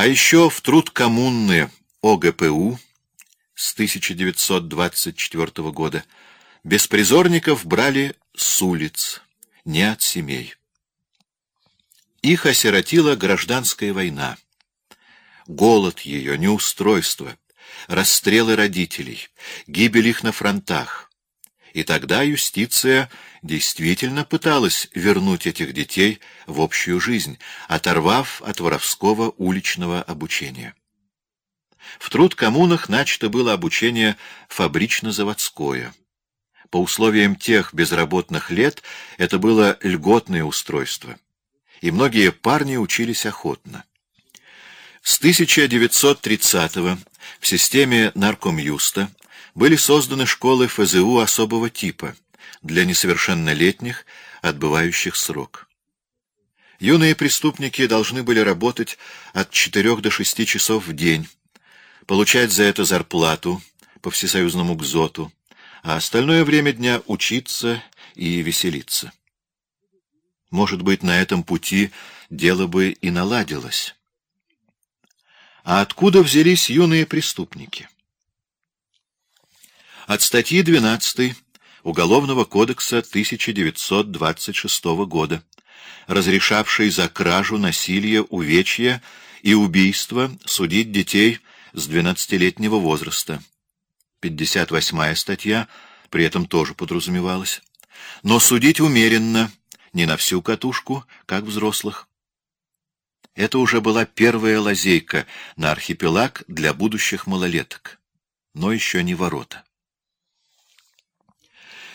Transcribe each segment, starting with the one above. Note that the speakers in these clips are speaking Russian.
А еще в труд коммуны ОГПУ с 1924 года беспризорников брали с улиц, не от семей. Их осиротила гражданская война. Голод ее, неустройство, расстрелы родителей, гибель их на фронтах. И тогда юстиция действительно пыталась вернуть этих детей в общую жизнь, оторвав от воровского уличного обучения. В труд коммунах начато было обучение фабрично-заводское. По условиям тех безработных лет это было льготное устройство, и многие парни учились охотно. С 1930 в системе наркомюста были созданы школы ФЗУ особого типа для несовершеннолетних, отбывающих срок. Юные преступники должны были работать от 4 до 6 часов в день, получать за это зарплату по всесоюзному гзоту, а остальное время дня учиться и веселиться. Может быть, на этом пути дело бы и наладилось. А откуда взялись юные преступники? От статьи 12 Уголовного кодекса 1926 года, разрешавшей за кражу, насилие, увечья и убийство судить детей с 12-летнего возраста. 58-я статья при этом тоже подразумевалась. Но судить умеренно, не на всю катушку, как взрослых. Это уже была первая лазейка на архипелаг для будущих малолеток, но еще не ворота.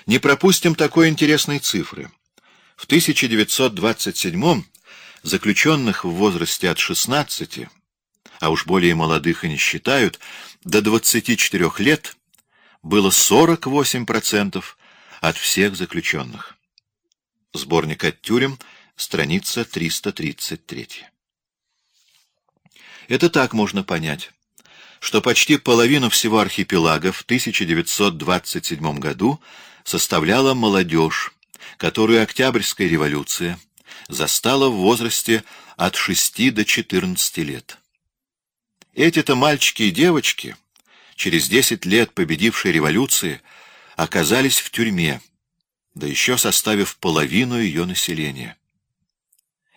Не пропустим такой интересной цифры. В 1927 заключенных в возрасте от 16, а уж более молодых и не считают, до 24 лет было 48% от всех заключенных. Сборник от тюрем, страница 333. Это так можно понять, что почти половину всего архипелага в 1927 году составляла молодежь, которую Октябрьская революция застала в возрасте от 6 до 14 лет. Эти-то мальчики и девочки, через 10 лет победившей революции, оказались в тюрьме, да еще составив половину ее населения.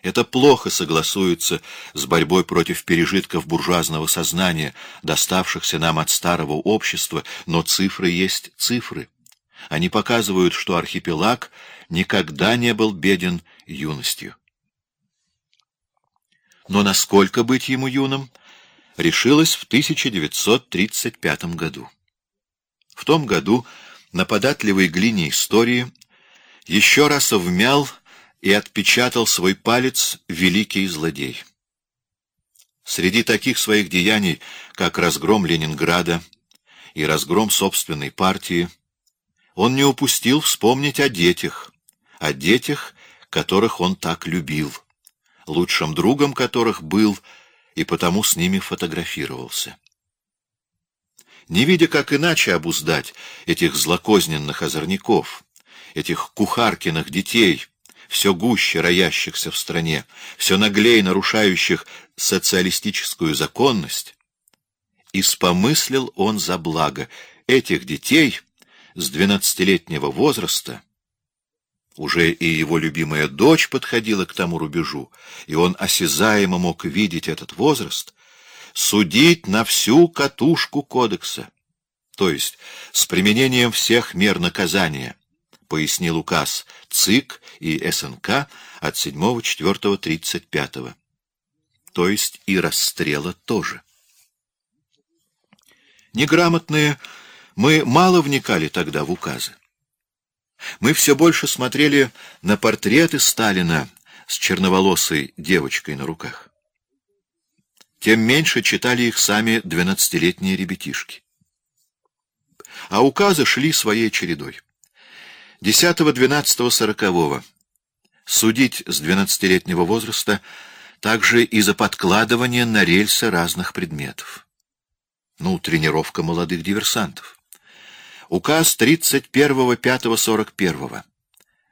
Это плохо согласуется с борьбой против пережитков буржуазного сознания, доставшихся нам от старого общества, но цифры есть цифры. Они показывают, что архипелаг никогда не был беден юностью. Но насколько быть ему юным, решилось в 1935 году. В том году на податливой глине истории еще раз вмял и отпечатал свой палец великий злодей. Среди таких своих деяний, как разгром Ленинграда и разгром собственной партии, он не упустил вспомнить о детях, о детях, которых он так любил, лучшим другом которых был и потому с ними фотографировался. Не видя, как иначе обуздать этих злокозненных озорников, этих кухаркиных детей, все гуще роящихся в стране, все наглее нарушающих социалистическую законность, испомыслил он за благо этих детей с двенадцатилетнего возраста, уже и его любимая дочь подходила к тому рубежу, и он осязаемо мог видеть этот возраст, судить на всю катушку кодекса, то есть с применением всех мер наказания, пояснил указ ЦИК и СНК от 7-4-35, то есть и расстрела тоже. Неграмотные мы мало вникали тогда в указы. Мы все больше смотрели на портреты Сталина с черноволосой девочкой на руках. Тем меньше читали их сами двенадцатилетние ребятишки. А указы шли своей чередой. 10-12-40 судить с двенадцатилетнего возраста также и за подкладывание на рельсы разных предметов. Ну, тренировка молодых диверсантов. Указ 31.05.41.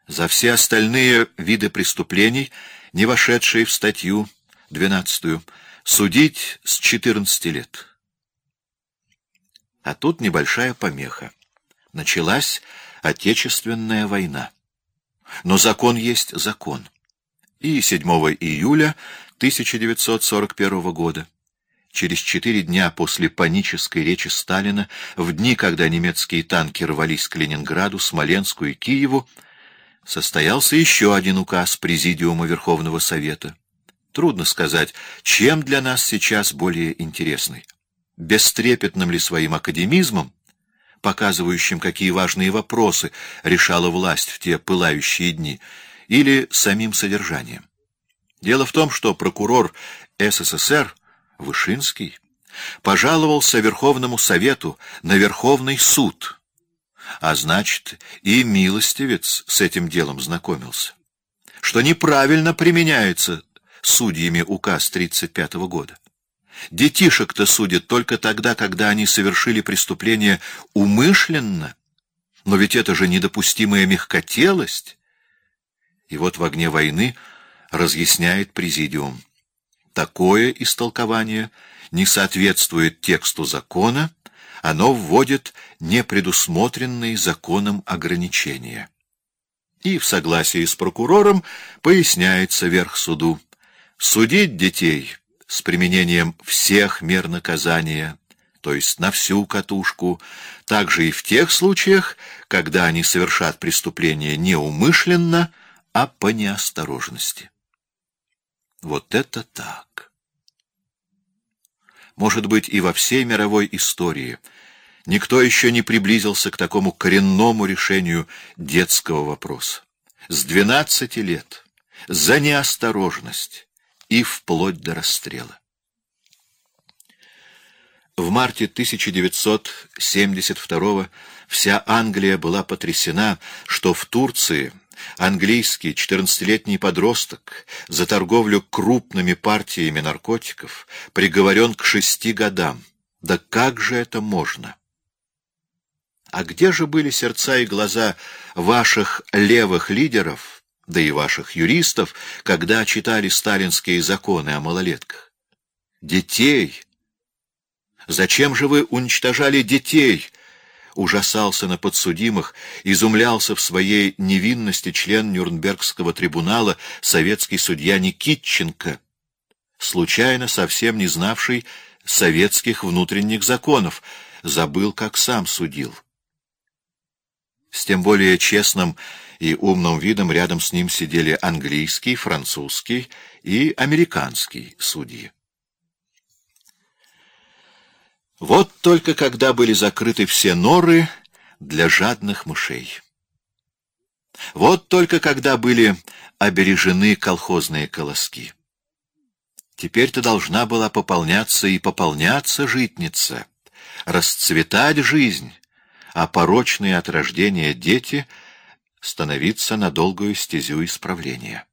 За все остальные виды преступлений, не вошедшие в статью 12 Судить с 14 лет. А тут небольшая помеха. Началась Отечественная война. Но закон есть закон. И 7 июля 1941 года через четыре дня после панической речи Сталина, в дни, когда немецкие танки рвались к Ленинграду, Смоленску и Киеву, состоялся еще один указ Президиума Верховного Совета. Трудно сказать, чем для нас сейчас более интересный. Бестрепетным ли своим академизмом, показывающим, какие важные вопросы решала власть в те пылающие дни, или самим содержанием. Дело в том, что прокурор СССР Вышинский пожаловался Верховному Совету на Верховный суд, а значит, и милостивец с этим делом знакомился, что неправильно применяется судьями указ 35 -го года. Детишек-то судят только тогда, когда они совершили преступление умышленно, но ведь это же недопустимая мягкотелость. И вот в огне войны разъясняет Президиум. Такое истолкование не соответствует тексту закона, оно вводит непредусмотренные законом ограничения. И в согласии с прокурором поясняется верх суду. Судить детей с применением всех мер наказания, то есть на всю катушку, также и в тех случаях, когда они совершат преступление неумышленно, а по неосторожности. Вот это так! Может быть, и во всей мировой истории никто еще не приблизился к такому коренному решению детского вопроса. С двенадцати лет, за неосторожность и вплоть до расстрела. В марте 1972 вся Англия была потрясена, что в Турции Английский четырнадцатилетний подросток за торговлю крупными партиями наркотиков приговорен к шести годам. Да как же это можно? А где же были сердца и глаза ваших левых лидеров, да и ваших юристов, когда читали сталинские законы о малолетках? Детей! Зачем же вы уничтожали детей, ужасался на подсудимых, изумлялся в своей невинности член Нюрнбергского трибунала советский судья Никитченко, случайно совсем не знавший советских внутренних законов, забыл, как сам судил. С тем более честным и умным видом рядом с ним сидели английский, французский и американский судьи. Вот только когда были закрыты все норы для жадных мышей. Вот только когда были обережены колхозные колоски. Теперь-то должна была пополняться и пополняться житница, расцветать жизнь, а порочные от рождения дети становиться на долгую стезю исправления.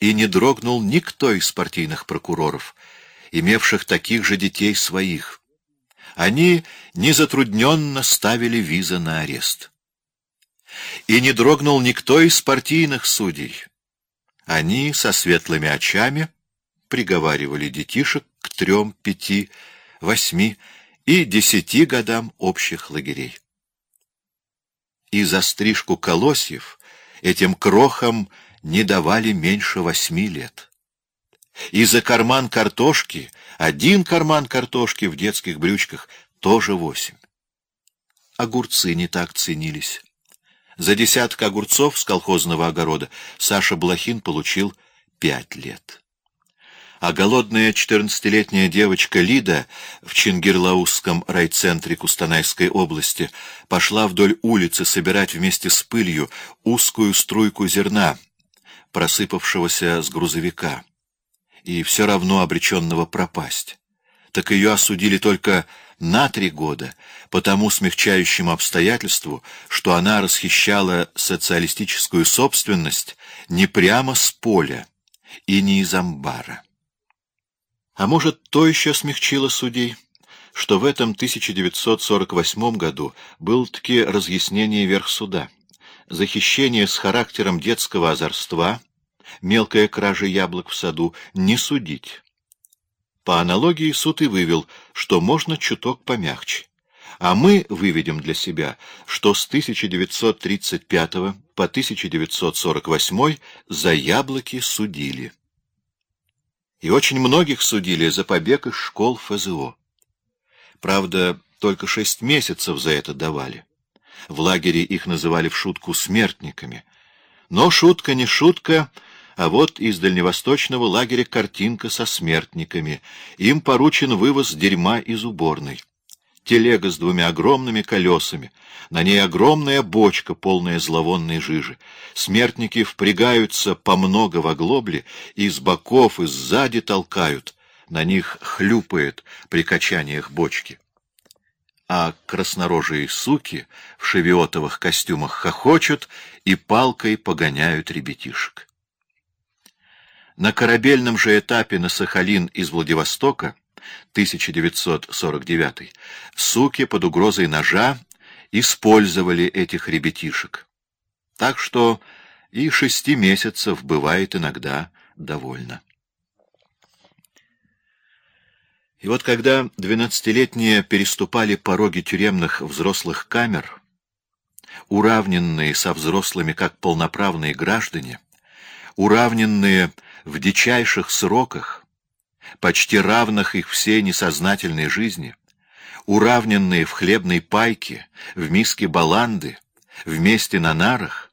И не дрогнул никто из партийных прокуроров — имевших таких же детей своих. Они незатрудненно ставили визы на арест. И не дрогнул никто из партийных судей. Они со светлыми очами приговаривали детишек к трем, пяти, восьми и десяти годам общих лагерей. И за стрижку колосьев этим крохам не давали меньше восьми лет и за карман картошки, один карман картошки в детских брючках, тоже восемь. Огурцы не так ценились. За десяток огурцов с колхозного огорода Саша Блохин получил пять лет. А голодная четырнадцатилетняя девочка Лида в Чингирлаусском райцентре Кустанайской области пошла вдоль улицы собирать вместе с пылью узкую струйку зерна, просыпавшегося с грузовика и все равно обреченного пропасть. Так ее осудили только на три года, по тому смягчающему обстоятельству, что она расхищала социалистическую собственность не прямо с поля и не из амбара. А может, то еще смягчило судей, что в этом 1948 году был-таки разъяснение верхсуда. Захищение с характером детского озорства — мелкая кража яблок в саду, не судить, По аналогии суд и вывел, что можно чуток помягче. А мы выведем для себя, что с 1935 по 1948 за яблоки судили. И очень многих судили за побег из школ ФЗО. Правда, только шесть месяцев за это давали. В лагере их называли в шутку «смертниками». Но шутка не шутка, а вот из дальневосточного лагеря картинка со смертниками. Им поручен вывоз дерьма из уборной. Телега с двумя огромными колесами. На ней огромная бочка, полная зловонной жижи. Смертники впрягаются по много в оглобле и с боков, и сзади толкают. На них хлюпает при качаниях бочки а краснорожие суки в шевиотовых костюмах хохочут и палкой погоняют ребятишек. На корабельном же этапе на Сахалин из Владивостока 1949 суки под угрозой ножа использовали этих ребятишек. Так что и шести месяцев бывает иногда довольно. И вот когда двенадцатилетние переступали пороги тюремных взрослых камер, уравненные со взрослыми как полноправные граждане, уравненные в дичайших сроках, почти равных их всей несознательной жизни, уравненные в хлебной пайке, в миске баланды, вместе на нарах,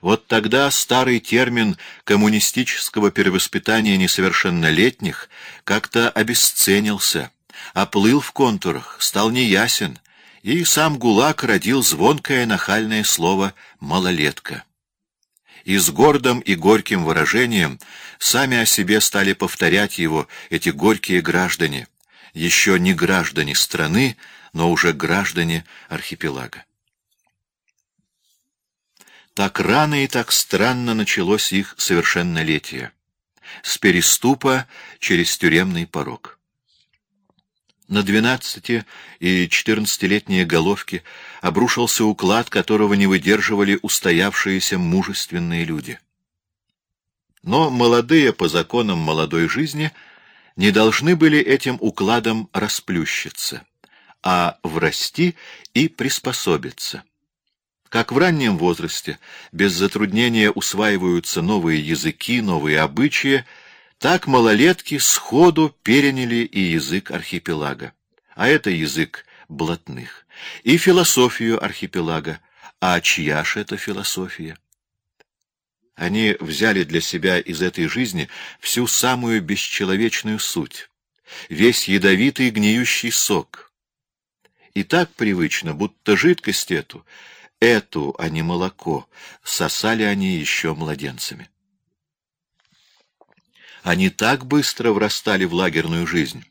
вот тогда старый термин коммунистического перевоспитания несовершеннолетних как-то обесценился, оплыл в контурах, стал неясен, и сам ГУЛАГ родил звонкое нахальное слово «малолетка». И с гордым и горьким выражением сами о себе стали повторять его эти горькие граждане, еще не граждане страны, но уже граждане архипелага. Так рано и так странно началось их совершеннолетие. С переступа через тюремный порог. На двенадцати- и четырнадцатилетние головки обрушился уклад, которого не выдерживали устоявшиеся мужественные люди. Но молодые по законам молодой жизни не должны были этим укладом расплющиться, а врасти и приспособиться. Как в раннем возрасте без затруднения усваиваются новые языки, новые обычаи, так малолетки сходу переняли и язык архипелага, а это язык блатных, и философию архипелага, а чья ж это философия? Они взяли для себя из этой жизни всю самую бесчеловечную суть, весь ядовитый гниющий сок. И так привычно, будто жидкость эту — эту, а не молоко, сосали они еще младенцами. Они так быстро врастали в лагерную жизнь,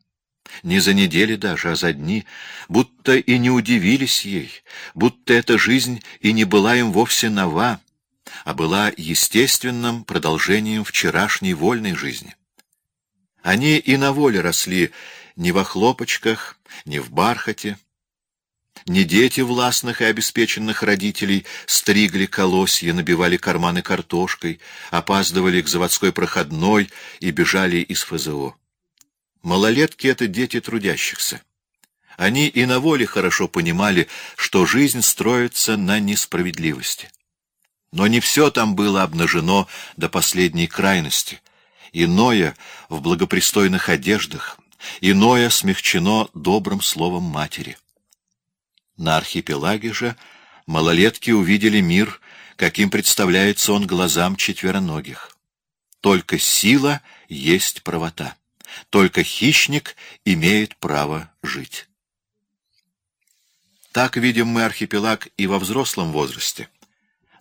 не за недели даже, а за дни, будто и не удивились ей, будто эта жизнь и не была им вовсе нова, а была естественным продолжением вчерашней вольной жизни. Они и на воле росли не во хлопочках, не в бархате, не дети властных и обеспеченных родителей стригли колосья, набивали карманы картошкой, опаздывали к заводской проходной и бежали из ФЗО. Малолетки — это дети трудящихся. Они и на воле хорошо понимали, что жизнь строится на несправедливости. Но не все там было обнажено до последней крайности. Иное в благопристойных одеждах, иное смягчено добрым словом матери. На архипелаге же малолетки увидели мир, каким представляется он глазам четвероногих. Только сила есть правота. Только хищник имеет право жить. Так видим мы архипелаг и во взрослом возрасте.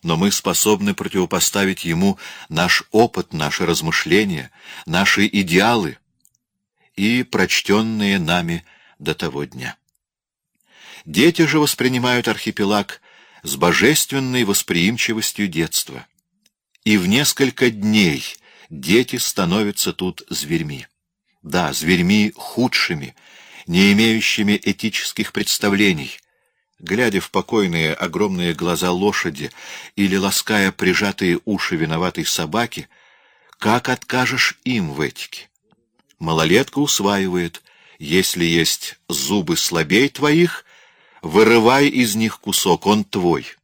Но мы способны противопоставить ему наш опыт, наши размышления, наши идеалы и прочтенные нами до того дня. Дети же воспринимают архипелаг с божественной восприимчивостью детства. И в несколько дней дети становятся тут зверьми. Да, зверьми худшими, не имеющими этических представлений. Глядя в покойные огромные глаза лошади или лаская прижатые уши виноватой собаки, как откажешь им в этике? Малолетка усваивает, если есть зубы слабей твоих, вырывай из них кусок, он твой.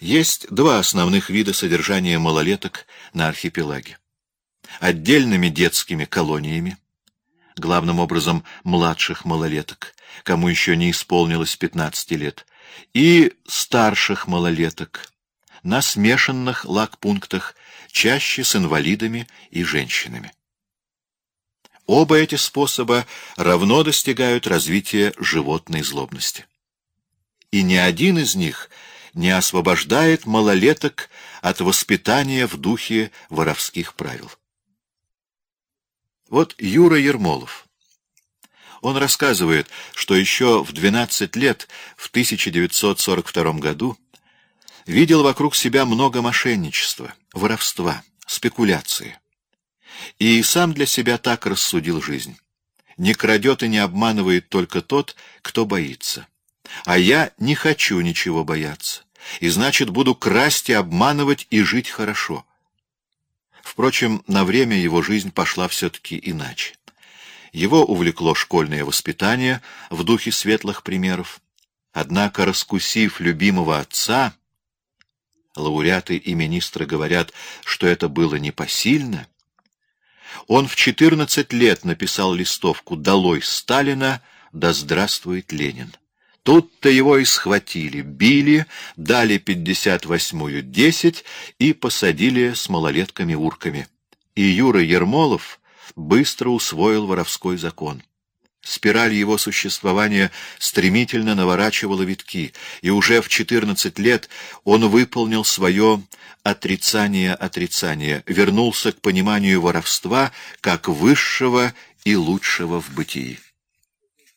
Есть два основных вида содержания малолеток на архипелаге. Отдельными детскими колониями, главным образом младших малолеток, кому еще не исполнилось 15 лет, и старших малолеток, на смешанных лагпунктах, чаще с инвалидами и женщинами. Оба эти способа равно достигают развития животной злобности. И ни один из них не освобождает малолеток от воспитания в духе воровских правил. Вот Юра Ермолов. Он рассказывает, что еще в 12 лет, в 1942 году, видел вокруг себя много мошенничества, воровства, спекуляции. И сам для себя так рассудил жизнь. Не крадет и не обманывает только тот, кто боится. А я не хочу ничего бояться, и значит буду красть и обманывать и жить хорошо. Впрочем, на время его жизнь пошла все-таки иначе. Его увлекло школьное воспитание в духе светлых примеров. Однако, раскусив любимого отца, лауреаты и министры говорят, что это было непосильно, он в 14 лет написал листовку «Долой Сталина, да здравствует Ленин». Тут-то его и схватили, били, дали 58-ю 10 и посадили с малолетками-урками. И Юра Ермолов быстро усвоил воровской закон. Спираль его существования стремительно наворачивала витки, и уже в 14 лет он выполнил свое отрицание отрицания, вернулся к пониманию воровства как высшего и лучшего в бытии.